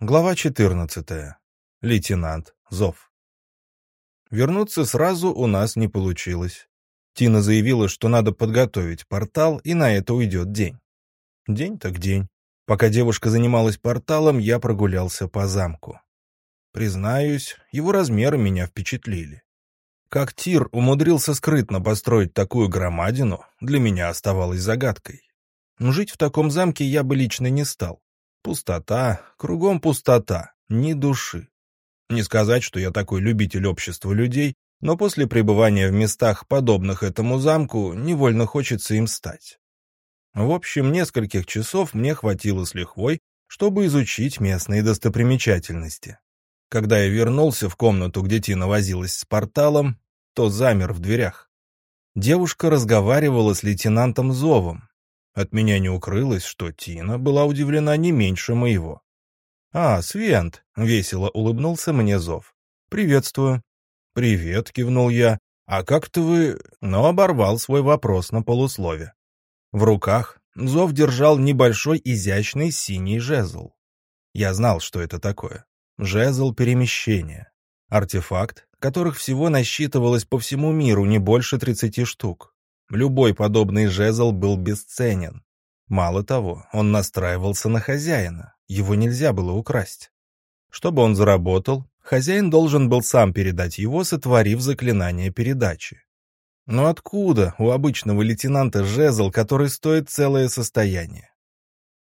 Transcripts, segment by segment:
Глава 14. Лейтенант Зов. Вернуться сразу у нас не получилось. Тина заявила, что надо подготовить портал, и на это уйдет день. День так день. Пока девушка занималась порталом, я прогулялся по замку. Признаюсь, его размеры меня впечатлили. Как Тир умудрился скрытно построить такую громадину, для меня оставалось загадкой. Жить в таком замке я бы лично не стал. Пустота, кругом пустота, ни души. Не сказать, что я такой любитель общества людей, но после пребывания в местах, подобных этому замку, невольно хочется им стать. В общем, нескольких часов мне хватило с лихвой, чтобы изучить местные достопримечательности. Когда я вернулся в комнату, где Тина возилась с порталом, то замер в дверях. Девушка разговаривала с лейтенантом Зовом, от меня не укрылось, что Тина была удивлена не меньше моего. «А, Свент!» — весело улыбнулся мне Зов. «Приветствую». «Привет!» — кивнул я. «А как-то вы...» Но оборвал свой вопрос на полуслове. В руках Зов держал небольшой изящный синий жезл. Я знал, что это такое. Жезл перемещения. Артефакт, которых всего насчитывалось по всему миру не больше 30 штук. Любой подобный жезл был бесценен. Мало того, он настраивался на хозяина, его нельзя было украсть. Чтобы он заработал, хозяин должен был сам передать его, сотворив заклинание передачи. Но откуда у обычного лейтенанта жезл, который стоит целое состояние?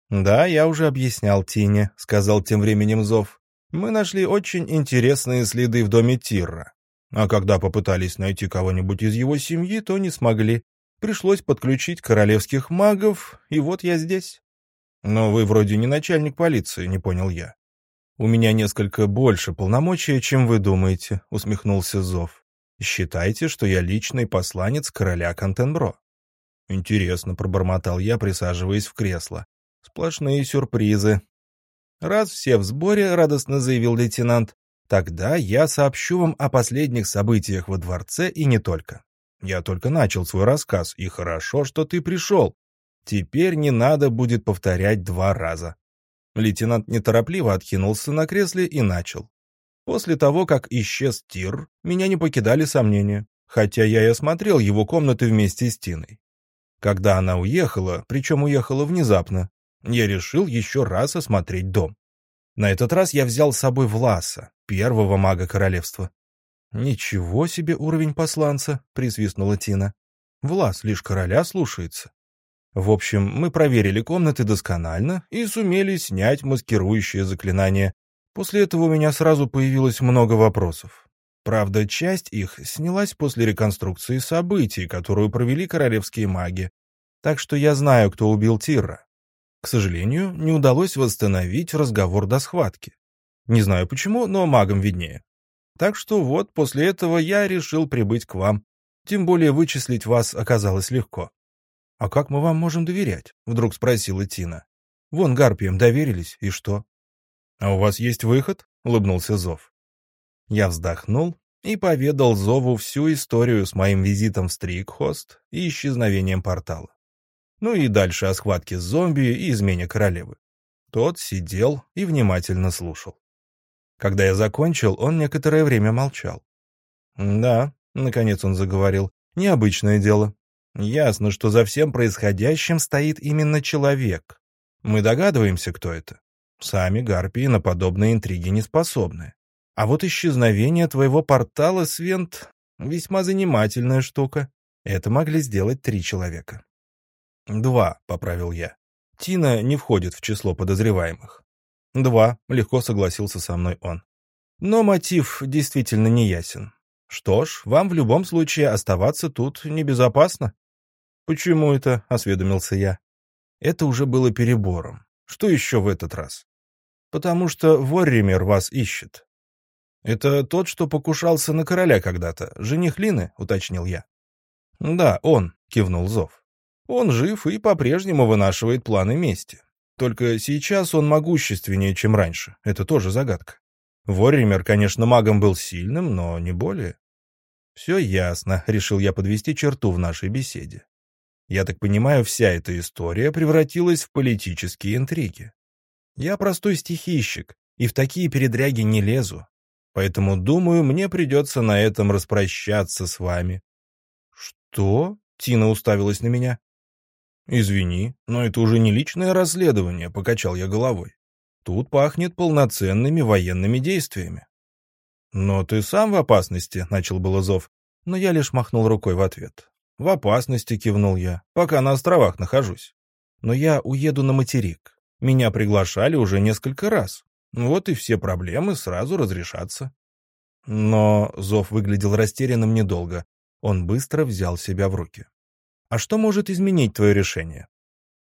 «Да, я уже объяснял Тине», — сказал тем временем Зов. «Мы нашли очень интересные следы в доме Тирра. А когда попытались найти кого-нибудь из его семьи, то не смогли. Пришлось подключить королевских магов, и вот я здесь. Но вы вроде не начальник полиции, не понял я. У меня несколько больше полномочий, чем вы думаете, усмехнулся Зов. Считайте, что я личный посланец короля Контенбро. Интересно, пробормотал я, присаживаясь в кресло. Сплошные сюрпризы. Раз все в сборе, радостно заявил лейтенант, Тогда я сообщу вам о последних событиях во дворце и не только. Я только начал свой рассказ, и хорошо, что ты пришел. Теперь не надо будет повторять два раза». Лейтенант неторопливо откинулся на кресле и начал. После того, как исчез Тир, меня не покидали сомнения, хотя я и осмотрел его комнаты вместе с Тиной. Когда она уехала, причем уехала внезапно, я решил еще раз осмотреть дом. На этот раз я взял с собой Власа, первого мага королевства. «Ничего себе уровень посланца!» — присвистнула Тина. «Влас лишь короля слушается». В общем, мы проверили комнаты досконально и сумели снять маскирующее заклинание. После этого у меня сразу появилось много вопросов. Правда, часть их снялась после реконструкции событий, которую провели королевские маги. Так что я знаю, кто убил Тирра. К сожалению, не удалось восстановить разговор до схватки. Не знаю почему, но магам виднее. Так что вот после этого я решил прибыть к вам. Тем более вычислить вас оказалось легко. — А как мы вам можем доверять? — вдруг спросила Тина. — Вон гарпиям доверились, и что? — А у вас есть выход? — улыбнулся Зов. Я вздохнул и поведал Зову всю историю с моим визитом в Стрикхост и исчезновением портала. Ну и дальше о схватке с зомби и измене королевы. Тот сидел и внимательно слушал. Когда я закончил, он некоторое время молчал. «Да», — наконец он заговорил, — «необычное дело. Ясно, что за всем происходящим стоит именно человек. Мы догадываемся, кто это. Сами гарпии на подобные интриги не способны. А вот исчезновение твоего портала, Свент, весьма занимательная штука. Это могли сделать три человека. «Два», — поправил я. «Тина не входит в число подозреваемых». «Два», — легко согласился со мной он. «Но мотив действительно не ясен. Что ж, вам в любом случае оставаться тут небезопасно». «Почему это?» — осведомился я. Это уже было перебором. Что еще в этот раз? «Потому что Ворример вас ищет». «Это тот, что покушался на короля когда-то, жених Лины?» — уточнил я. «Да, он», — кивнул Зов. Он жив и по-прежнему вынашивает планы мести. Только сейчас он могущественнее, чем раньше. Это тоже загадка. Ворример, конечно, магом был сильным, но не более. «Все ясно», — решил я подвести черту в нашей беседе. Я так понимаю, вся эта история превратилась в политические интриги. Я простой стихийщик, и в такие передряги не лезу. Поэтому, думаю, мне придется на этом распрощаться с вами». «Что?» — Тина уставилась на меня. «Извини, но это уже не личное расследование», — покачал я головой. «Тут пахнет полноценными военными действиями». «Но ты сам в опасности», — начал было зов, но я лишь махнул рукой в ответ. «В опасности», — кивнул я, — «пока на островах нахожусь. Но я уеду на материк. Меня приглашали уже несколько раз. Вот и все проблемы сразу разрешатся». Но зов выглядел растерянным недолго. Он быстро взял себя в руки. А что может изменить твое решение?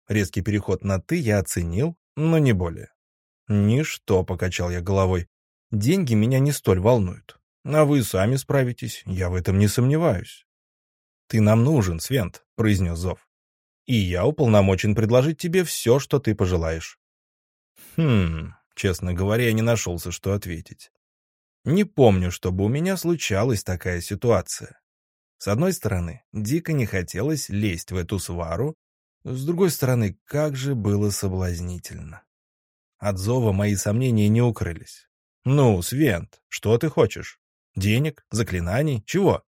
Резкий переход на «ты» я оценил, но не более. Ничто, покачал я головой. Деньги меня не столь волнуют. А вы сами справитесь, я в этом не сомневаюсь. Ты нам нужен, Свент, произнес Зов. И я уполномочен предложить тебе все, что ты пожелаешь. Хм, честно говоря, я не нашелся, что ответить. Не помню, чтобы у меня случалась такая ситуация. С одной стороны, дико не хотелось лезть в эту свару, с другой стороны, как же было соблазнительно. От зова мои сомнения не укрылись. «Ну, Свент, что ты хочешь? Денег? Заклинаний? Чего?»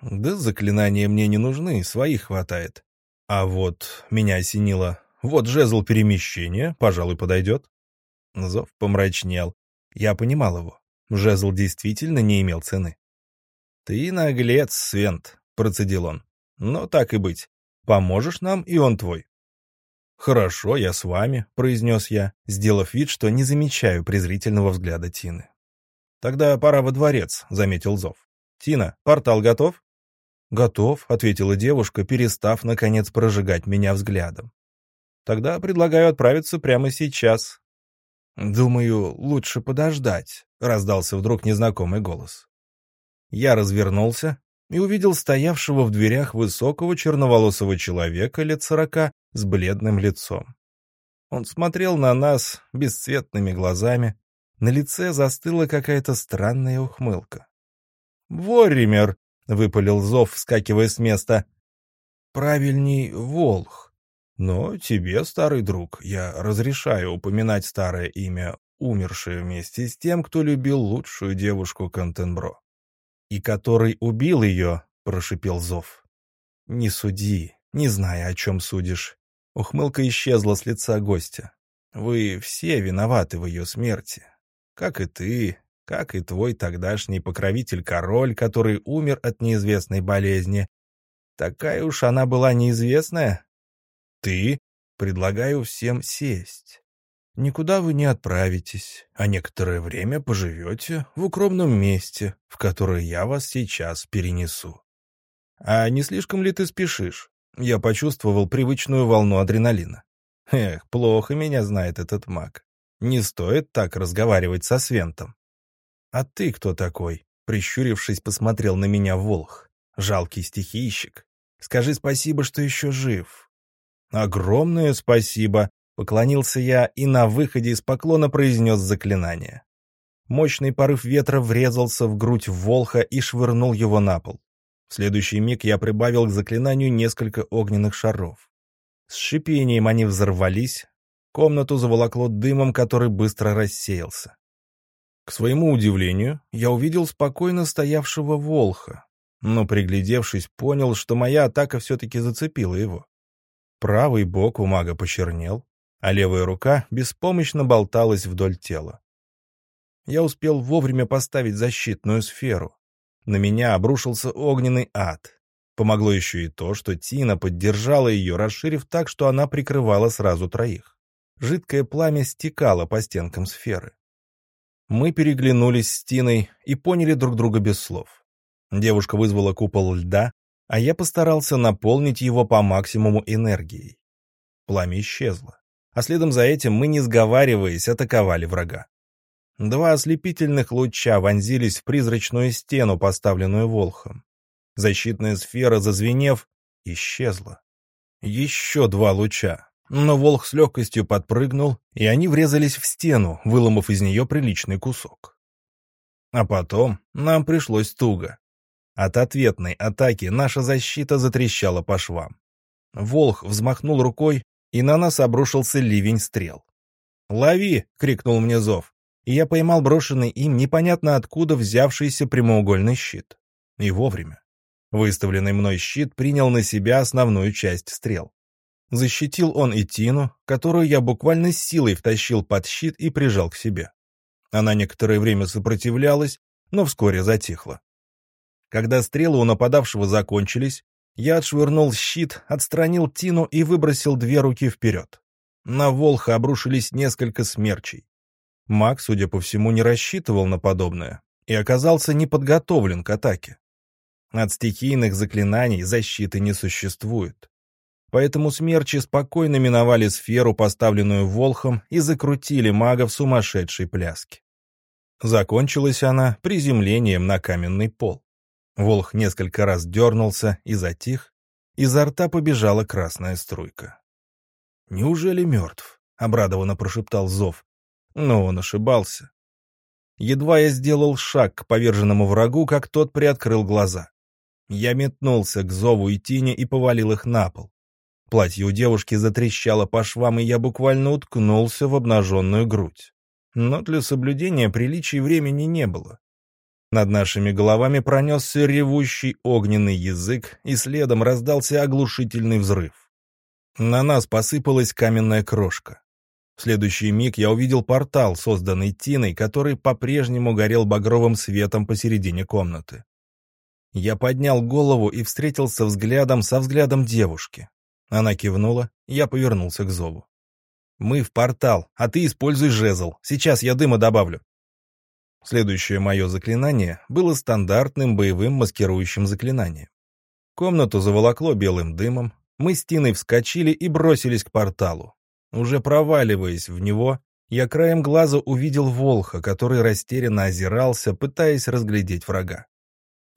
«Да заклинания мне не нужны, своих хватает. А вот меня осенило. Вот жезл перемещения, пожалуй, подойдет». Зов помрачнел. Я понимал его. Жезл действительно не имел цены. «Ты наглец, Свент», — процедил он. «Но так и быть. Поможешь нам, и он твой». «Хорошо, я с вами», — произнес я, сделав вид, что не замечаю презрительного взгляда Тины. «Тогда пора во дворец», — заметил Зов. «Тина, портал готов?» «Готов», — ответила девушка, перестав, наконец, прожигать меня взглядом. «Тогда предлагаю отправиться прямо сейчас». «Думаю, лучше подождать», — раздался вдруг незнакомый голос. Я развернулся и увидел стоявшего в дверях высокого черноволосого человека лет сорока с бледным лицом. Он смотрел на нас бесцветными глазами, на лице застыла какая-то странная ухмылка. «Ворример!» — выпалил зов, вскакивая с места. «Правильней, Волх. Но тебе, старый друг, я разрешаю упоминать старое имя, умершее вместе с тем, кто любил лучшую девушку Контенбро и который убил ее», — прошипел Зов. «Не суди, не знаю, о чем судишь». Ухмылка исчезла с лица гостя. «Вы все виноваты в ее смерти. Как и ты, как и твой тогдашний покровитель-король, который умер от неизвестной болезни. Такая уж она была неизвестная. Ты? Предлагаю всем сесть. Никуда вы не отправитесь, а некоторое время поживете в укромном месте, в которое я вас сейчас перенесу. А не слишком ли ты спешишь? Я почувствовал привычную волну адреналина. Эх, плохо меня знает этот маг. Не стоит так разговаривать со Свентом. А ты кто такой? Прищурившись, посмотрел на меня Волх. Жалкий стихийщик. Скажи спасибо, что еще жив. Огромное спасибо, Поклонился я и на выходе из поклона произнес заклинание. Мощный порыв ветра врезался в грудь Волха и швырнул его на пол. В следующий миг я прибавил к заклинанию несколько огненных шаров. С шипением они взорвались, комнату заволокло дымом, который быстро рассеялся. К своему удивлению, я увидел спокойно стоявшего Волха, но, приглядевшись, понял, что моя атака все-таки зацепила его. Правый бок у мага почернел, а левая рука беспомощно болталась вдоль тела. Я успел вовремя поставить защитную сферу. На меня обрушился огненный ад. Помогло еще и то, что Тина поддержала ее, расширив так, что она прикрывала сразу троих. Жидкое пламя стекало по стенкам сферы. Мы переглянулись с Тиной и поняли друг друга без слов. Девушка вызвала купол льда, а я постарался наполнить его по максимуму энергией. Пламя исчезло а следом за этим мы, не сговариваясь, атаковали врага. Два ослепительных луча вонзились в призрачную стену, поставленную Волхом. Защитная сфера, зазвенев, исчезла. Еще два луча, но Волх с легкостью подпрыгнул, и они врезались в стену, выломав из нее приличный кусок. А потом нам пришлось туго. От ответной атаки наша защита затрещала по швам. Волх взмахнул рукой, и на нас обрушился ливень стрел. «Лови!» — крикнул мне Зов. и я поймал брошенный им непонятно откуда взявшийся прямоугольный щит. И вовремя. Выставленный мной щит принял на себя основную часть стрел. Защитил он и Тину, которую я буквально силой втащил под щит и прижал к себе. Она некоторое время сопротивлялась, но вскоре затихла. Когда стрелы у нападавшего закончились, я отшвырнул щит, отстранил Тину и выбросил две руки вперед. На Волха обрушились несколько смерчей. Маг, судя по всему, не рассчитывал на подобное и оказался неподготовлен к атаке. От стихийных заклинаний защиты не существует. Поэтому смерчи спокойно миновали сферу, поставленную Волхом, и закрутили мага в сумасшедшей пляске. Закончилась она приземлением на каменный пол. Волх несколько раз дернулся и затих, изо рта побежала красная струйка. «Неужели мертв?» — обрадованно прошептал Зов. Но он ошибался. Едва я сделал шаг к поверженному врагу, как тот приоткрыл глаза. Я метнулся к Зову и Тине и повалил их на пол. Платье у девушки затрещало по швам, и я буквально уткнулся в обнаженную грудь. Но для соблюдения приличий времени не было. Над нашими головами пронесся ревущий огненный язык, и следом раздался оглушительный взрыв. На нас посыпалась каменная крошка. В следующий миг я увидел портал, созданный Тиной, который по-прежнему горел багровым светом посередине комнаты. Я поднял голову и встретился взглядом со взглядом девушки. Она кивнула, я повернулся к Зову. «Мы в портал, а ты используй жезл. Сейчас я дыма добавлю». Следующее мое заклинание было стандартным боевым маскирующим заклинанием. Комнату заволокло белым дымом, мы с Тиной вскочили и бросились к порталу. Уже проваливаясь в него, я краем глаза увидел Волха, который растерянно озирался, пытаясь разглядеть врага.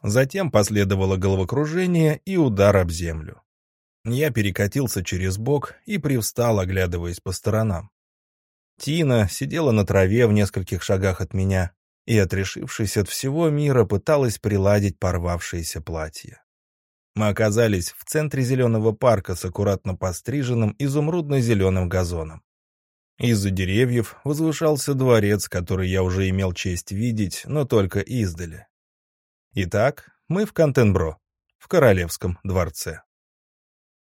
Затем последовало головокружение и удар об землю. Я перекатился через бок и привстал, оглядываясь по сторонам. Тина сидела на траве в нескольких шагах от меня, и, отрешившись от всего мира, пыталась приладить порвавшееся платье. Мы оказались в центре зеленого парка с аккуратно постриженным изумрудно-зеленым газоном. Из-за деревьев возвышался дворец, который я уже имел честь видеть, но только издали. Итак, мы в Контенбро, в Королевском дворце.